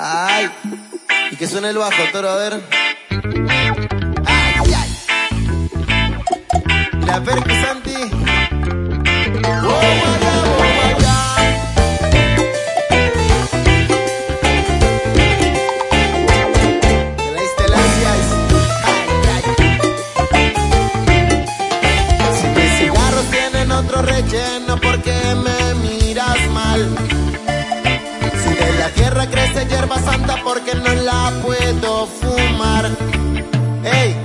Ay, y que suene el bajo, toro, a ver. Ay, ay. La percusanti. Oh, vaya, oh, vaya. Te la hierba santa porque no la puedo fumar. ¡Ey!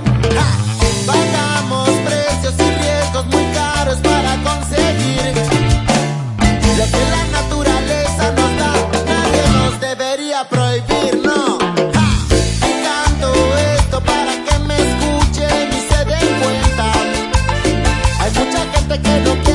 Pagamos precios y riesgos muy caros para conseguir lo que la naturaleza nos da. Nadie nos debería prohibir, no. Y canto esto para que me escuchen y se den cuenta. Hay mucha gente que no quiere.